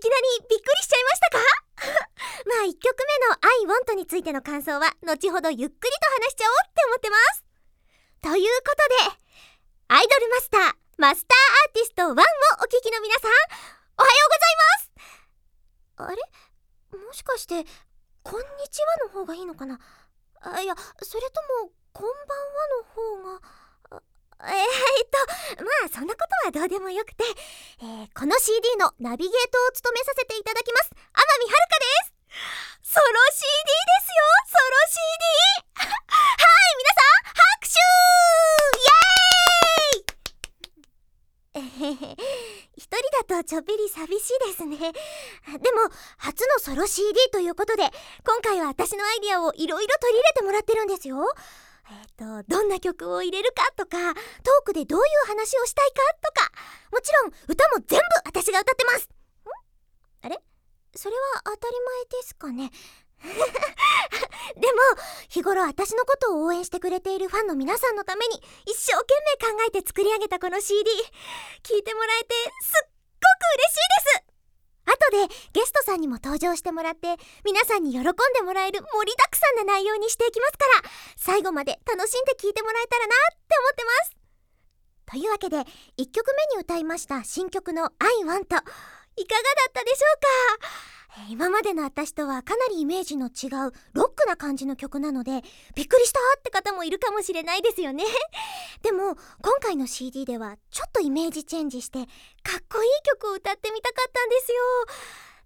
きなりびっくりしちゃいましたか？まあ1曲目の「I want」についての感想は後ほどゆっくりと話しちゃおうって思ってます。ということでアイドルマスターマスターアーティスト1をお聴きの皆さんおはようございます。あれ？もしかして「こんにちは」の方がいいのかな？あいやそれとも「こんばんは」の方が。えー、っとまあそんなことはどうでもよくて、えー、この CD のナビゲートを務めさせていただきます。天海遥ですソロ CD ですよ。ソロ CD はい皆さん。拍手。イエーイ。一人だとちょっぴり寂しいですね。でも初のソロ CD ということで今回は私のアイディアをいろいろ取り入れてもらってるんですよ。えーと、どんな曲を入れるかとかトークでどういう話をしたいかとかもちろん歌も全部私が歌ってます。ん？あれ？それは当たり前ですかね。でも日頃私のことを応援してくれているファンの皆さんのために一生懸命考えて作り上げたこの CD 聴いてもらえてすっごく嬉しいです後でゲストさんにも登場してもらって皆さんに喜んでもらえる盛りだくさんな内容にしていきますから最後まで楽しんで聴いてもらえたらなって思ってます。というわけで1曲目に歌いました新曲の「I Want」いかがだったでしょうか？今までの私とはかなりイメージの違うロックな感じの曲なのでびっくりしたって方もいるかもしれないですよね。でも今回の CD ではちょっとイメージチェンジしてかっこいい曲を歌ってみたかったんですよ。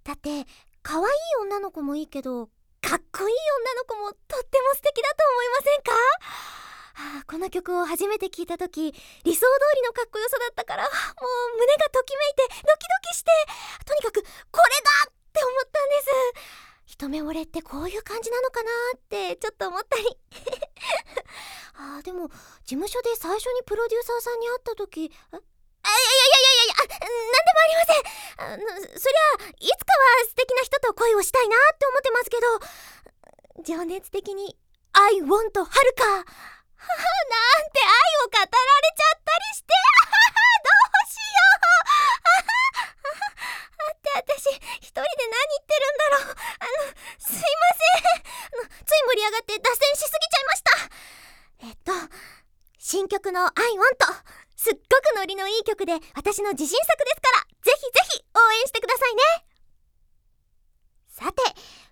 だって可愛い女の子もいいけどかっこいい女の子もとっても素敵だと思いませんか？はあ、この曲を初めて聴いた時理想通りのかっこよさだったからもう胸がときめいてドキドキしてとにかくこれだって思ったんです。一目惚れってこういう感じなのかなってちょっと思ったり。あでも事務所で最初にプロデューサーさんに会った時やいやいやいやいや何でもありません。そりゃいつかは素敵な人と恋をしたいなって思ってますけど情熱的に「I want はるか」なんて愛を語られちゃったりして。どうしようって私一人で何言ってるんだろう。あのすいません。つい盛り上がって脱線しすぎちゃいました。えっと新曲の「I want」すっごくノリのいい曲で私の自信作ですからぜひぜひ応援してくださいね。さて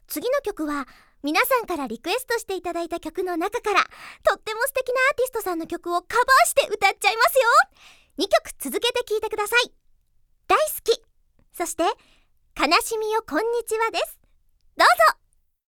次の曲は皆さんからリクエストしていただいた曲の中からとっても素敵なアーティストさんの曲をカバーして歌っちゃいますよ。2曲続けて聴いてください。大好き。そして悲しみよこんにちはです。どうぞ。